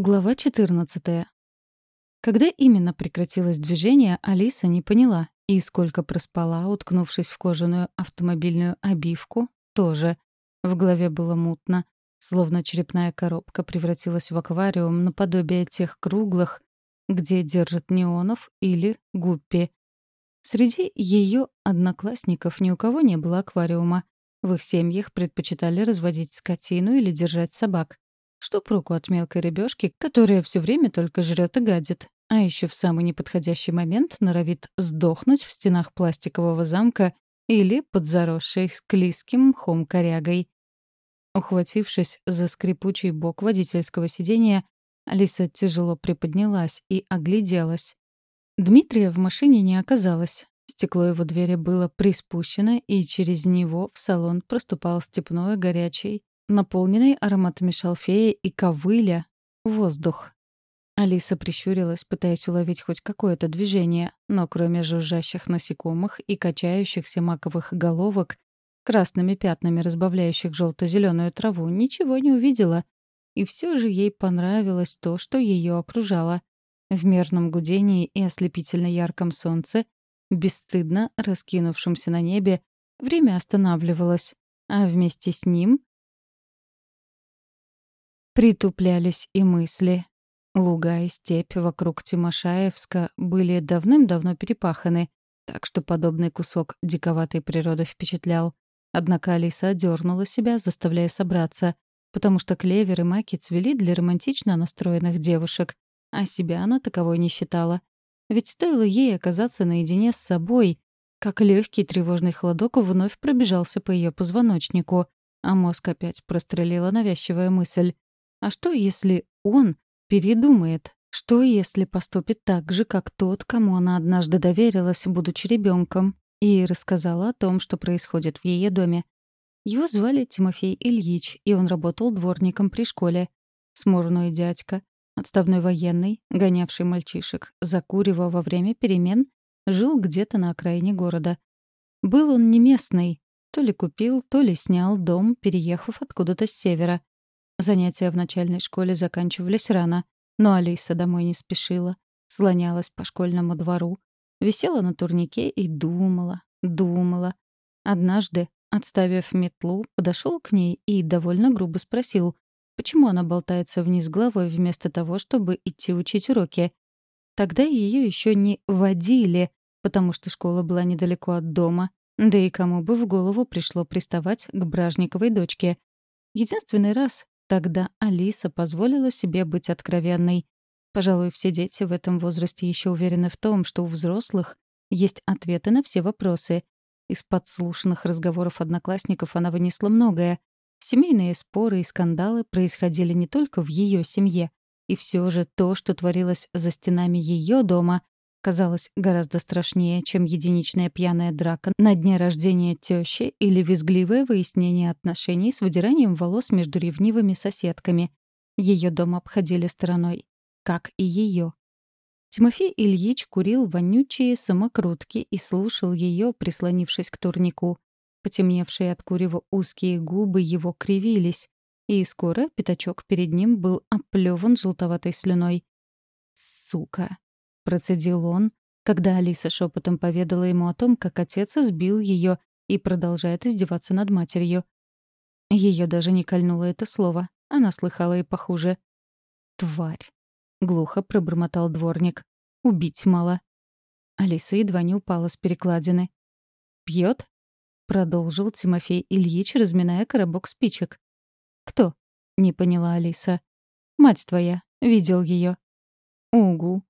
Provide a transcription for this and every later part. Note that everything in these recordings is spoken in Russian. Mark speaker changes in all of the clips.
Speaker 1: Глава 14. Когда именно прекратилось движение, Алиса не поняла, и сколько проспала, уткнувшись в кожаную автомобильную обивку, тоже. В голове было мутно, словно черепная коробка превратилась в аквариум наподобие тех круглых, где держат неонов или гуппи. Среди ее одноклассников ни у кого не было аквариума. В их семьях предпочитали разводить скотину или держать собак. Что проку от мелкой рыбешки, которая все время только жрет и гадит, а еще в самый неподходящий момент норовит сдохнуть в стенах пластикового замка или под заросшей склизким мхом корягой. Ухватившись за скрипучий бок водительского сиденья, Алиса тяжело приподнялась и огляделась. Дмитрия в машине не оказалось. Стекло его двери было приспущено, и через него в салон проступал степной горячий, наполненный ароматами шалфея и ковыля, воздух. Алиса прищурилась, пытаясь уловить хоть какое-то движение, но кроме жужжащих насекомых и качающихся маковых головок, красными пятнами разбавляющих желто-зеленую траву, ничего не увидела. И все же ей понравилось то, что ее окружало. В мерном гудении и ослепительно ярком солнце, бесстыдно раскинувшемся на небе, время останавливалось, а вместе с ним Притуплялись и мысли. Луга и степь вокруг Тимошаевска были давным-давно перепаханы, так что подобный кусок диковатой природы впечатлял. Однако Алиса дернула себя, заставляя собраться, потому что клевер и маки цвели для романтично настроенных девушек, а себя она таковой не считала. Ведь стоило ей оказаться наедине с собой, как легкий тревожный холодок вновь пробежался по ее позвоночнику, а мозг опять прострелила навязчивая мысль. А что, если он передумает? Что, если поступит так же, как тот, кому она однажды доверилась, будучи ребенком, и рассказала о том, что происходит в ее доме? Его звали Тимофей Ильич, и он работал дворником при школе. Смурной дядька, отставной военный, гонявший мальчишек, закуривал во время перемен, жил где-то на окраине города. Был он не местный, то ли купил, то ли снял дом, переехав откуда-то с севера. Занятия в начальной школе заканчивались рано, но Алиса домой не спешила, слонялась по школьному двору, висела на турнике и думала, думала. Однажды, отставив метлу, подошел к ней и довольно грубо спросил, почему она болтается вниз головой вместо того, чтобы идти учить уроки. Тогда ее еще не водили, потому что школа была недалеко от дома, да и кому бы в голову пришло приставать к Бражниковой дочке. Единственный раз, Тогда Алиса позволила себе быть откровенной. Пожалуй, все дети в этом возрасте еще уверены в том, что у взрослых есть ответы на все вопросы. Из подслушанных разговоров одноклассников она вынесла многое. Семейные споры и скандалы происходили не только в ее семье. И все же то, что творилось за стенами ее дома, казалось гораздо страшнее, чем единичная пьяная драка на дне рождения тещи или визгливое выяснение отношений с выдиранием волос между ревнивыми соседками. Ее дом обходили стороной. Как и ее. Тимофей Ильич курил вонючие самокрутки и слушал ее, прислонившись к турнику. Потемневшие от курева узкие губы его кривились, и скоро пятачок перед ним был оплеван желтоватой слюной. «Сука!» Процедил он, когда Алиса шепотом поведала ему о том, как отец избил ее и продолжает издеваться над матерью. Ее даже не кольнуло это слово. Она слыхала и похуже. «Тварь!» — глухо пробормотал дворник. «Убить мало». Алиса едва не упала с перекладины. «Пьет?» — продолжил Тимофей Ильич, разминая коробок спичек. «Кто?» — не поняла Алиса. «Мать твоя. Видел ее. «Угу»,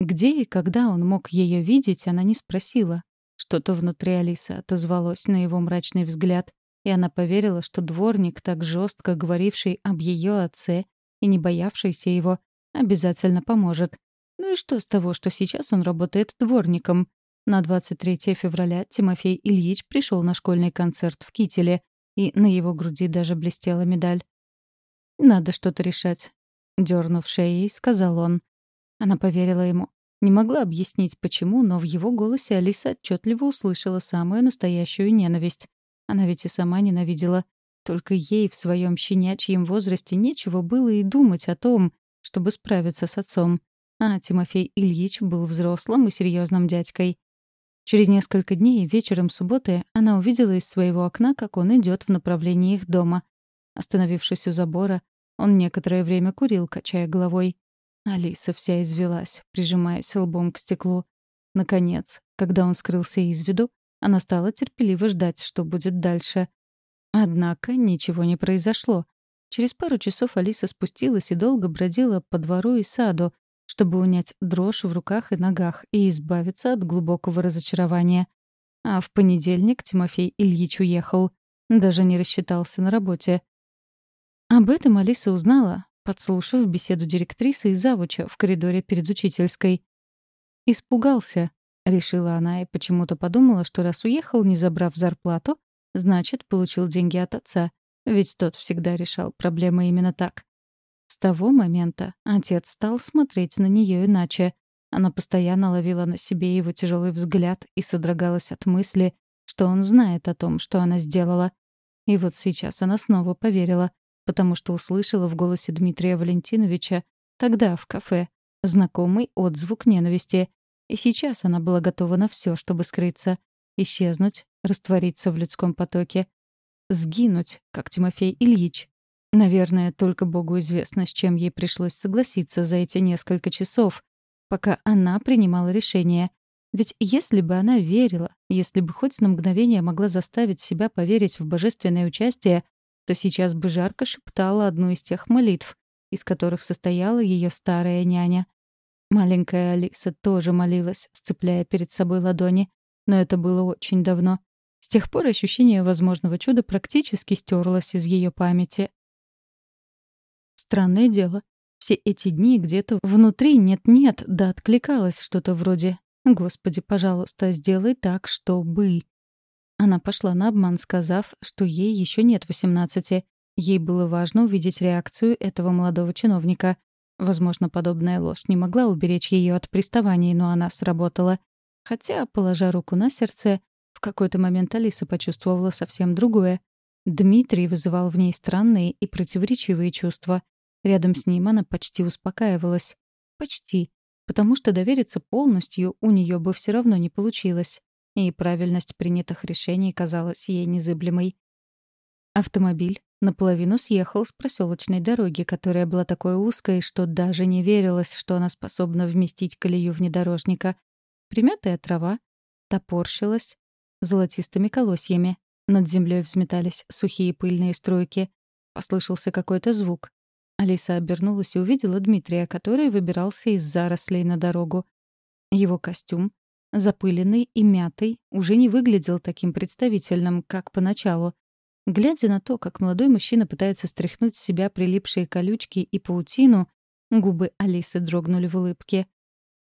Speaker 1: где и когда он мог ее видеть, она не спросила. Что-то внутри Алисы отозвалось на его мрачный взгляд, и она поверила, что дворник, так жестко говоривший об ее отце и не боявшийся его, обязательно поможет. Ну и что с того, что сейчас он работает дворником? На 23 февраля Тимофей Ильич пришел на школьный концерт в Кителе, и на его груди даже блестела медаль. «Надо что-то решать», — дернув шеей, сказал он. Она поверила ему. Не могла объяснить, почему, но в его голосе Алиса отчетливо услышала самую настоящую ненависть. Она ведь и сама ненавидела. Только ей в своем щенячьем возрасте нечего было и думать о том, чтобы справиться с отцом. А Тимофей Ильич был взрослым и серьезным дядькой. Через несколько дней, вечером субботы, она увидела из своего окна, как он идет в направлении их дома. Остановившись у забора, он некоторое время курил, качая головой. Алиса вся извелась, прижимаясь лбом к стеклу. Наконец, когда он скрылся из виду, она стала терпеливо ждать, что будет дальше. Однако ничего не произошло. Через пару часов Алиса спустилась и долго бродила по двору и саду, чтобы унять дрожь в руках и ногах и избавиться от глубокого разочарования. А в понедельник Тимофей Ильич уехал. Даже не рассчитался на работе. Об этом Алиса узнала, подслушав беседу директрисы и завуча в коридоре перед учительской. «Испугался», — решила она и почему-то подумала, что раз уехал, не забрав зарплату, значит, получил деньги от отца, ведь тот всегда решал проблемы именно так. С того момента отец стал смотреть на нее иначе. Она постоянно ловила на себе его тяжелый взгляд и содрогалась от мысли, что он знает о том, что она сделала. И вот сейчас она снова поверила, потому что услышала в голосе Дмитрия Валентиновича тогда в кафе знакомый отзвук ненависти. И сейчас она была готова на все, чтобы скрыться, исчезнуть, раствориться в людском потоке, сгинуть, как Тимофей Ильич. Наверное, только Богу известно, с чем ей пришлось согласиться за эти несколько часов, пока она принимала решение. Ведь если бы она верила, если бы хоть на мгновение могла заставить себя поверить в божественное участие, то сейчас бы жарко шептала одну из тех молитв, из которых состояла ее старая няня. Маленькая Алиса тоже молилась, сцепляя перед собой ладони, но это было очень давно. С тех пор ощущение возможного чуда практически стерлось из ее памяти. Странное дело. Все эти дни где-то внутри нет-нет, да откликалось что-то вроде «Господи, пожалуйста, сделай так, чтобы...» Она пошла на обман, сказав, что ей еще нет восемнадцати. Ей было важно увидеть реакцию этого молодого чиновника. Возможно, подобная ложь не могла уберечь ее от приставаний, но она сработала. Хотя, положа руку на сердце, в какой-то момент Алиса почувствовала совсем другое. Дмитрий вызывал в ней странные и противоречивые чувства. Рядом с ним она почти успокаивалась. Почти. Потому что довериться полностью у нее бы все равно не получилось и правильность принятых решений казалась ей незыблемой. Автомобиль наполовину съехал с проселочной дороги, которая была такой узкой, что даже не верилось, что она способна вместить колею внедорожника. Примятая трава топорщилась золотистыми колосьями. Над землей взметались сухие пыльные струйки. Послышался какой-то звук. Алиса обернулась и увидела Дмитрия, который выбирался из зарослей на дорогу. Его костюм запыленный и мятый, уже не выглядел таким представительным, как поначалу. Глядя на то, как молодой мужчина пытается стряхнуть с себя прилипшие колючки и паутину, губы Алисы дрогнули в улыбке.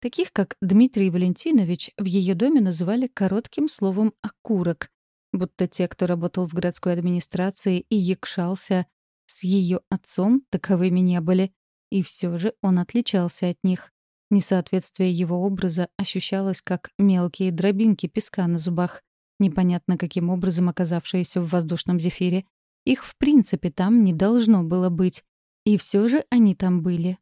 Speaker 1: Таких, как Дмитрий Валентинович, в ее доме называли коротким словом «окурок», будто те, кто работал в городской администрации и якшался с ее отцом, таковыми не были. И все же он отличался от них. Несоответствие его образа ощущалось как мелкие дробинки песка на зубах, непонятно каким образом оказавшиеся в воздушном зефире. Их в принципе там не должно было быть. И все же они там были.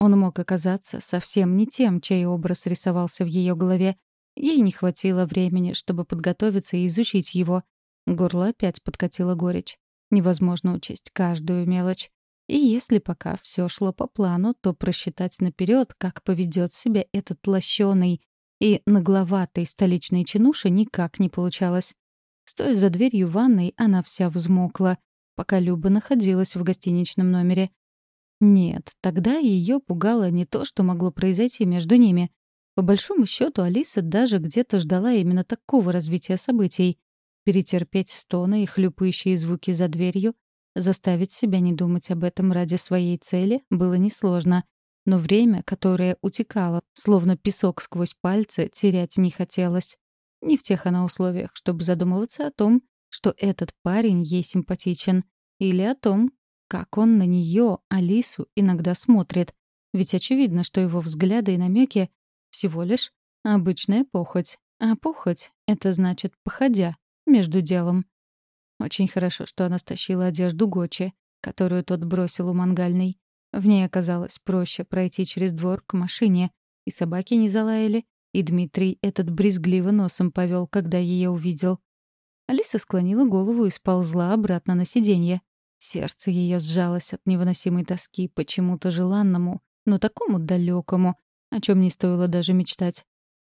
Speaker 1: Он мог оказаться совсем не тем, чей образ рисовался в ее голове. Ей не хватило времени, чтобы подготовиться и изучить его. Горло опять подкатило горечь. Невозможно учесть каждую мелочь. И если пока все шло по плану, то просчитать наперед, как поведет себя этот лощеный и нагловатый столичный чинуша, никак не получалось. Стоя за дверью ванной, она вся взмокла, пока Люба находилась в гостиничном номере. Нет, тогда ее пугало не то, что могло произойти между ними. По большому счету, Алиса даже где-то ждала именно такого развития событий. Перетерпеть стоны и хлюпающие звуки за дверью, Заставить себя не думать об этом ради своей цели было несложно, но время, которое утекало, словно песок сквозь пальцы, терять не хотелось. Не в тех она условиях, чтобы задумываться о том, что этот парень ей симпатичен, или о том, как он на нее, Алису, иногда смотрит. Ведь очевидно, что его взгляды и намеки всего лишь обычная похоть. А похоть — это значит походя между делом. Очень хорошо, что она стащила одежду Гочи, которую тот бросил у мангальной. В ней оказалось проще пройти через двор к машине, и собаки не залаяли, и Дмитрий этот брезгливо носом повел, когда ее увидел. Алиса склонила голову и сползла обратно на сиденье. Сердце ее сжалось от невыносимой тоски почему-то желанному, но такому далекому, о чем не стоило даже мечтать.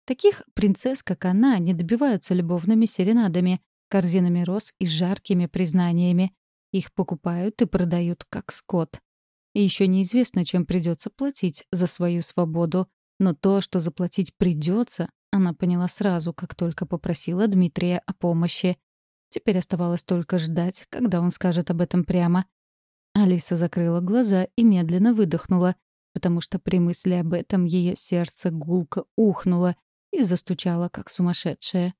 Speaker 1: Таких принцесс, как она, не добиваются любовными серенадами, корзинами роз и жаркими признаниями. Их покупают и продают как скот. И еще неизвестно, чем придется платить за свою свободу. Но то, что заплатить придется, она поняла сразу, как только попросила Дмитрия о помощи. Теперь оставалось только ждать, когда он скажет об этом прямо. Алиса закрыла глаза и медленно выдохнула, потому что при мысли об этом ее сердце гулко ухнуло и застучало, как сумасшедшее.